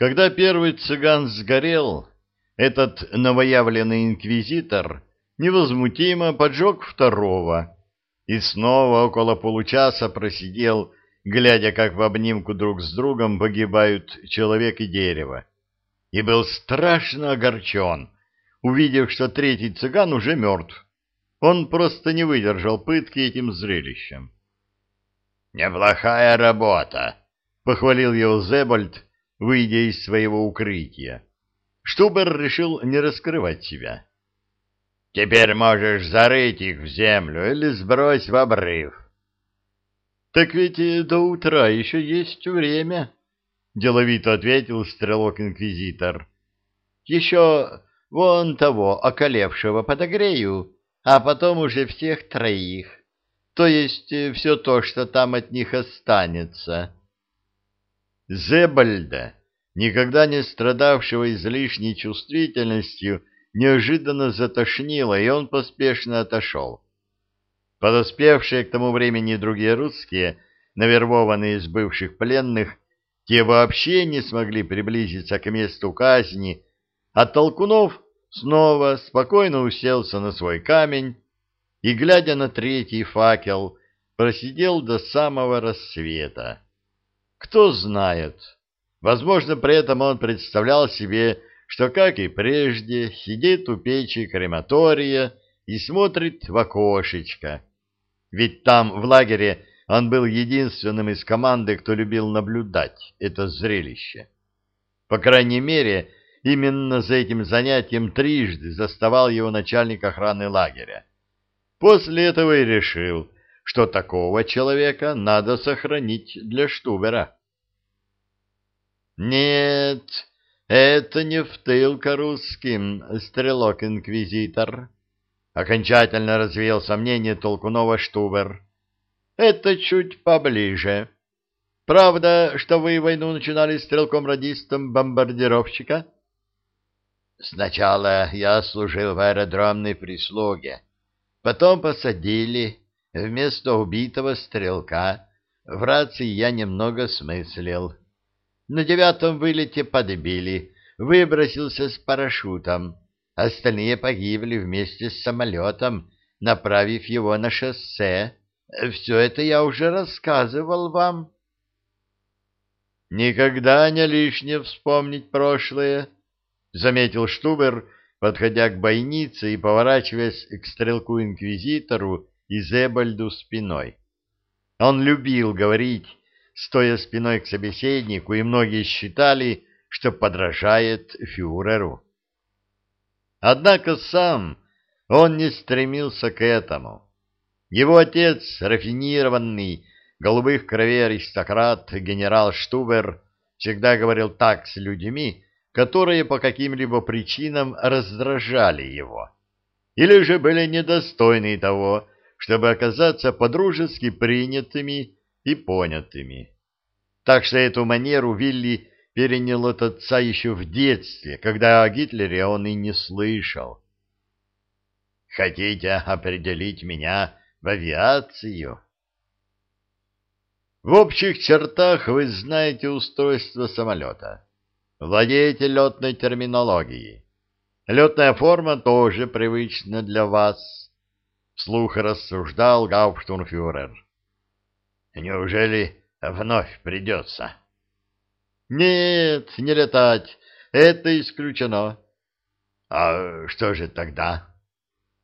Когда первый цыган сгорел, этот новоявленный инквизитор невозмутимо поджег второго и снова около получаса просидел, глядя, как в обнимку друг с другом погибают человек и дерево, и был страшно огорчен, увидев, что третий цыган уже мертв. Он просто не выдержал пытки этим зрелищем. «Неплохая работа!» — похвалил его Зебольд, выйдя из своего укрытия. Штубер решил не раскрывать себя. — Теперь можешь зарыть их в землю или сбрось в обрыв. — Так ведь до утра еще есть время, — деловито ответил стрелок-инквизитор. — Еще вон того околевшего подогрею, а потом уже всех троих, то есть все то, что там от них останется. Зебальда, никогда не страдавшего излишней чувствительностью, неожиданно затошнило, и он поспешно отошел. Подоспевшие к тому времени другие русские, навербованные из бывших пленных, те вообще не смогли приблизиться к месту казни, а Толкунов снова спокойно уселся на свой камень и, глядя на третий факел, просидел до самого рассвета. Кто знает, возможно, при этом он представлял себе, что, как и прежде, сидит у печи крематория и смотрит в окошечко. Ведь там, в лагере, он был единственным из команды, кто любил наблюдать это зрелище. По крайней мере, именно за этим занятием трижды заставал его начальник охраны лагеря. После этого и решил, что такого человека надо сохранить для Штубера. Нет, это не в тыл русским, стрелок-инквизитор. Окончательно развеял сомнение Толкунова Штубер. Это чуть поближе. Правда, что вы войну начинали стрелком-радистом бомбардировщика? Сначала я служил в аэродромной прислуге. Потом посадили вместо убитого стрелка. В рации я немного смыслил. На девятом вылете подбили, выбросился с парашютом. Остальные погибли вместе с самолетом, направив его на шоссе. Все это я уже рассказывал вам. «Никогда не лишне вспомнить прошлое», — заметил Штубер, подходя к бойнице и поворачиваясь к стрелку-инквизитору и Зебальду спиной. Он любил говорить, стоя спиной к собеседнику, и многие считали, что подражает фюреру. Однако сам он не стремился к этому. Его отец, рафинированный, голубых кровей аристократ, генерал Штубер, всегда говорил так с людьми, которые по каким-либо причинам раздражали его, или же были недостойны того, чтобы оказаться подружески принятыми и понятыми. Так что эту манеру Вилли перенял от отца еще в детстве, когда о Гитлере он и не слышал. «Хотите определить меня в авиацию?» В общих чертах вы знаете устройство самолета владеете летной терминологией. Летная форма тоже привычна для вас, — вслух рассуждал гауптштурмфюрер. — Неужели вновь придется? — Нет, не летать, это исключено. — А что же тогда?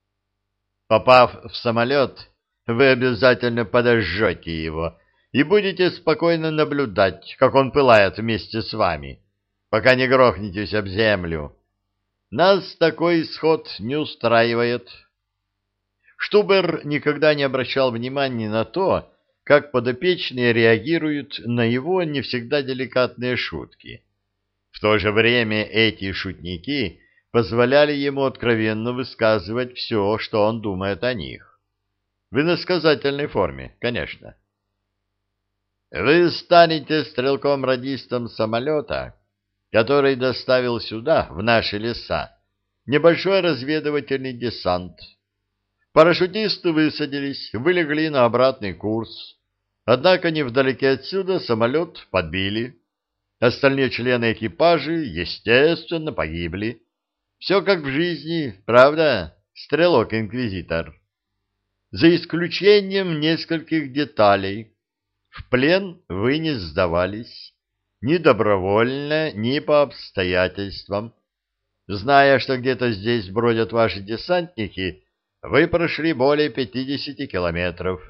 — Попав в самолет, вы обязательно подожжете его и будете спокойно наблюдать, как он пылает вместе с вами. — пока не грохнетесь об землю. Нас такой исход не устраивает. Штубер никогда не обращал внимания на то, как подопечные реагируют на его не всегда деликатные шутки. В то же время эти шутники позволяли ему откровенно высказывать все, что он думает о них. В иносказательной форме, конечно. Вы станете стрелком-радистом самолета, который доставил сюда, в наши леса, небольшой разведывательный десант. Парашютисты высадились, вылегли на обратный курс. Однако невдалеке отсюда самолет подбили. Остальные члены экипажа, естественно, погибли. Все как в жизни, правда, стрелок-инквизитор? За исключением нескольких деталей. В плен вы не сдавались, ни добровольно, ни по обстоятельствам. Зная, что где-то здесь бродят ваши десантники, вы прошли более 50 километров,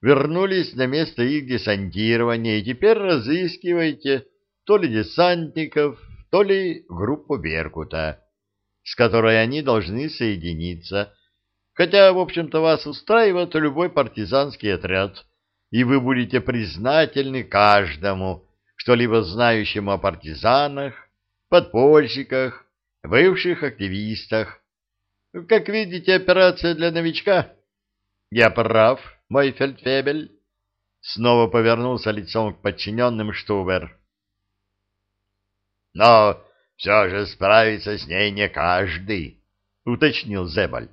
вернулись на место их десантирования и теперь разыскиваете то ли десантников, то ли группу Беркута, с которой они должны соединиться, хотя, в общем-то, вас устраивает любой партизанский отряд, и вы будете признательны каждому, что-либо знающему о партизанах, подпольщиках, бывших активистах. Как видите, операция для новичка. Я прав, мой фельдфебель. Снова повернулся лицом к подчиненным Штубер. Но все же справиться с ней не каждый, уточнил Зебальд.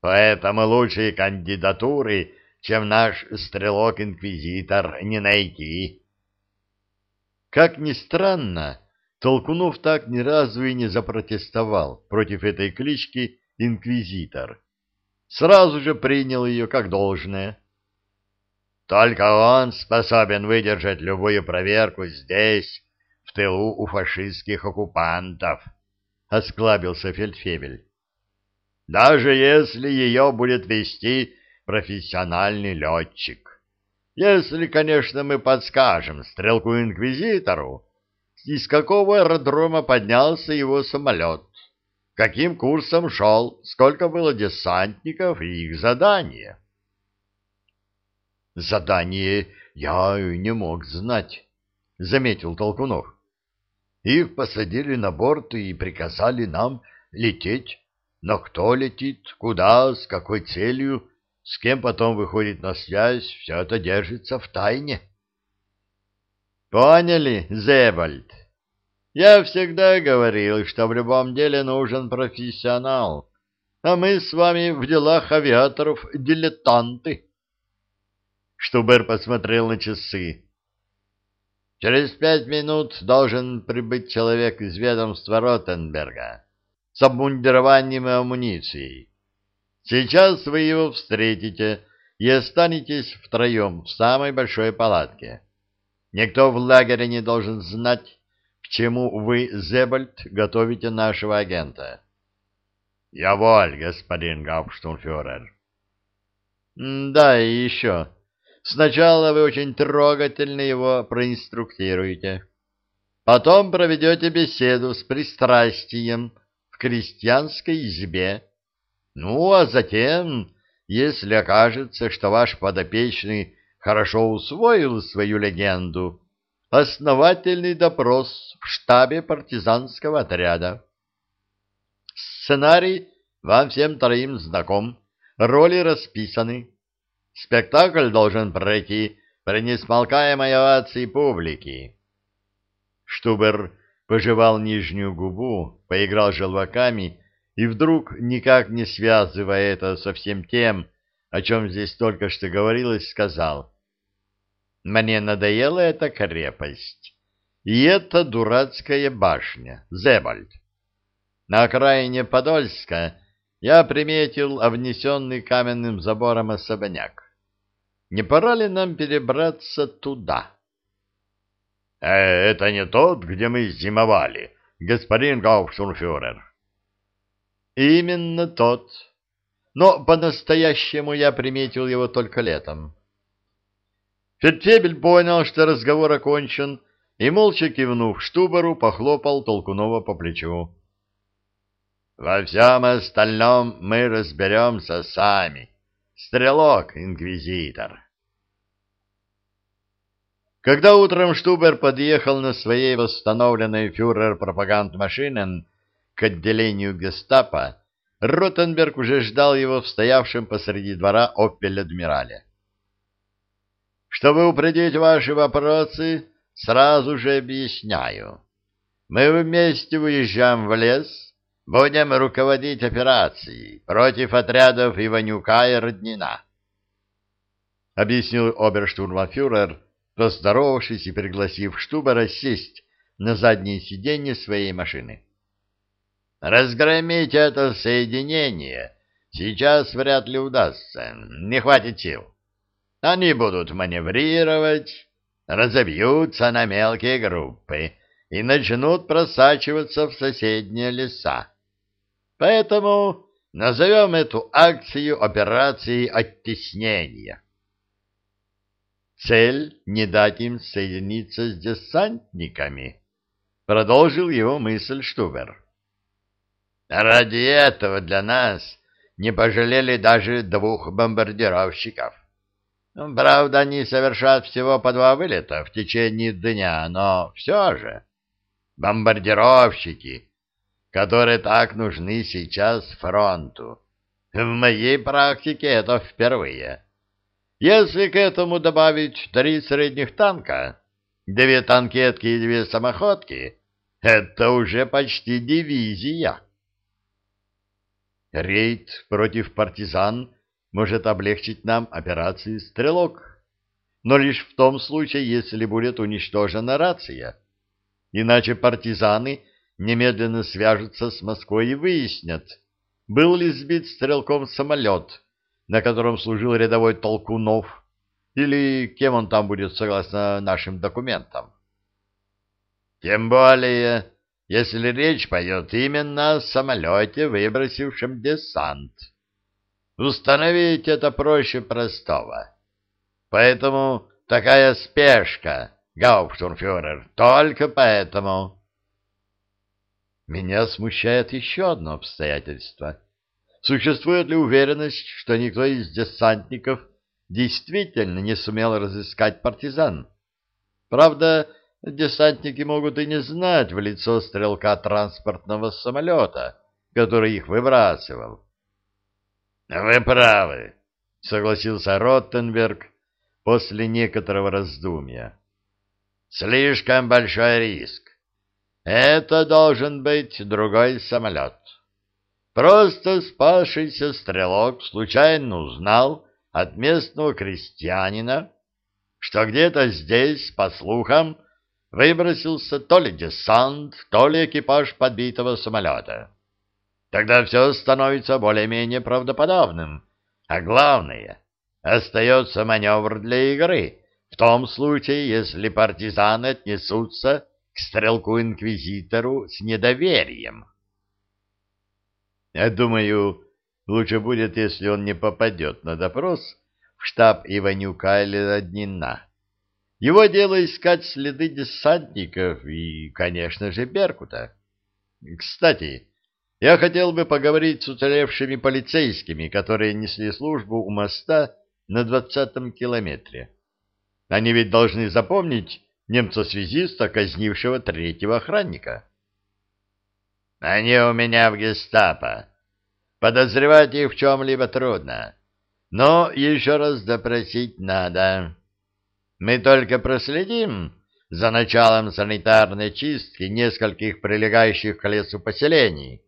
Поэтому лучшие кандидатуры, чем наш стрелок-инквизитор, не найти. Как ни странно, Толкунов так ни разу и не запротестовал против этой клички «Инквизитор». Сразу же принял ее как должное. Только он способен выдержать любую проверку здесь, в тылу у фашистских оккупантов, — осклабился фельдфебель. Даже если ее будет вести профессиональный летчик. Если, конечно, мы подскажем стрелку-инквизитору, из какого аэродрома поднялся его самолет, каким курсом шел, сколько было десантников и их задание. Задание я не мог знать, — заметил Толкунов. Их посадили на борт и приказали нам лететь. Но кто летит, куда, с какой целью, с кем потом выходит на связь, все это держится в тайне. Поняли, Зебальд? Я всегда говорил, что в любом деле нужен профессионал, а мы с вами в делах авиаторов дилетанты. Штубер посмотрел на часы. Через пять минут должен прибыть человек из ведомства Ротенберга с обмундированием и амуницией. Сейчас вы его встретите и останетесь втроем в самой большой палатке. Никто в лагере не должен знать, к чему вы, Зебальд, готовите нашего агента. — Я воль, господин Гауптштурмфюрер. — Да, и еще. Сначала вы очень трогательно его проинструктируете. Потом проведете беседу с пристрастием в крестьянской избе. Ну, а затем, если окажется, что ваш подопечный хорошо усвоил свою легенду, основательный допрос в штабе партизанского отряда. Сценарий вам всем троим знаком, роли расписаны. Спектакль должен пройти при несмолкаемой овации публики. Штубер пожевал нижнюю губу, поиграл желваками и вдруг, никак не связывая это со всем тем, о чем здесь только что говорилось, сказал, «Мне надоела эта крепость и эта дурацкая башня, Зебальд. На окраине Подольска я приметил обнесенный каменным забором особняк. Не пора ли нам перебраться туда? «Э, — Это не тот, где мы зимовали, господин Гауптштурмфюрер. — Именно тот. Но по-настоящему я приметил его только летом. Фельдфебель понял, что разговор окончен, и, молча кивнув Штуберу, похлопал Толкунова по плечу. — Во всем остальном мы разберемся сами. Стрелок-инквизитор. Когда утром Штубер подъехал на своей восстановленной фюрер-пропагандмашинен к отделению гестапо, Ротенберг уже ждал его в стоявшем посреди двора «Опель-Адмирале». «Чтобы упредить ваши вопросы, сразу же объясняю. Мы вместе уезжаем в лес, будем руководить операцией против отрядов Иванюка и Роднина», — объяснил оберштурмфюрер, поздоровавшись и пригласив Штубера сесть на заднее сиденье своей машины. «Разгромить это соединение сейчас вряд ли удастся, не хватит сил. Они будут маневрировать, разобьются на мелкие группы и начнут просачиваться в соседние леса. Поэтому назовем эту акцию операцией оттеснения. Цель — не дать им соединиться с десантниками, — продолжил его мысль Штубер. Ради этого для нас не пожалели даже двух бомбардировщиков. Правда, они совершат всего по два вылета в течение дня, но все же бомбардировщики, которые так нужны сейчас фронту. В моей практике это впервые. Если к этому добавить три средних танка, две танкетки и две самоходки, это уже почти дивизия. Рейд против партизан может облегчить нам операцию «Стрелок», но лишь в том случае, если будет уничтожена рация. Иначе партизаны немедленно свяжутся с Москвой и выяснят, был ли сбит стрелком самолет, на котором служил рядовой Толкунов, или кем он там будет согласно нашим документам. Тем более, если речь пойдет именно о самолете, выбросившем десант. Установить это проще простого. Поэтому такая спешка, гауптштурмфюрер, только поэтому. Меня смущает еще одно обстоятельство. Существует ли уверенность, что никто из десантников действительно не сумел разыскать партизан? Правда, десантники могут и не знать в лицо стрелка транспортного самолета, который их выбрасывал. — Вы правы, — согласился Роттенберг после некоторого раздумья. — Слишком большой риск. Это должен быть другой самолет. Просто спасшийся стрелок случайно узнал от местного крестьянина, что где-то здесь, по слухам, выбросился то ли десант, то ли экипаж подбитого самолета. Тогда все становится более-менее правдоподобным. А главное, остается маневр для игры, в том случае, если партизаны отнесутся к стрелку-инквизитору с недоверием. Я думаю, лучше будет, если он не попадет на допрос в штаб Иванюка или Роднина. Его дело искать следы десантников и, конечно же, Беркута. Кстати, я хотел бы поговорить с уцелевшими полицейскими, которые несли службу у моста на двадцатом километре. Они ведь должны запомнить немца-связиста, казнившего третьего охранника. Они у меня в гестапо. Подозревать их в чем-либо трудно. Но еще раз допросить надо. Мы только проследим за началом санитарной чистки нескольких прилегающих к лесу поселений.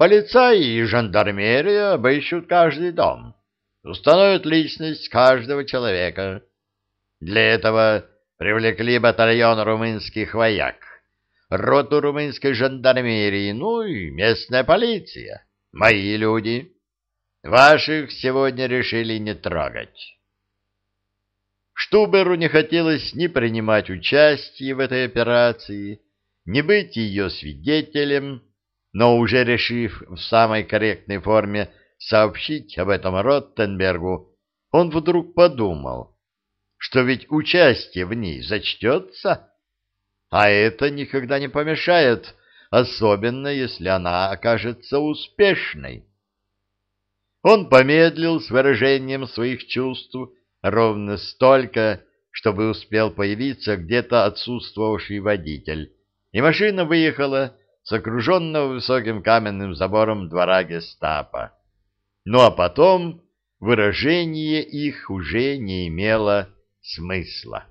Полицаи и жандармерия обыщут каждый дом, установят личность каждого человека. Для этого привлекли батальон румынских вояк, роту румынской жандармерии, ну и местная полиция, мои люди. Ваших сегодня решили не трогать. Штуберу не хотелось ни принимать участие в этой операции, ни быть ее свидетелем, но уже решив в самой корректной форме сообщить об этом Роттенбергу, он вдруг подумал, что ведь участие в ней зачтется, а это никогда не помешает, особенно если она окажется успешной. Он помедлил с выражением своих чувств ровно столько, чтобы успел появиться где-то отсутствовавший водитель, и машина выехала с окруженного высоким каменным забором двора гестапо. Ну а потом выражение их уже не имело смысла.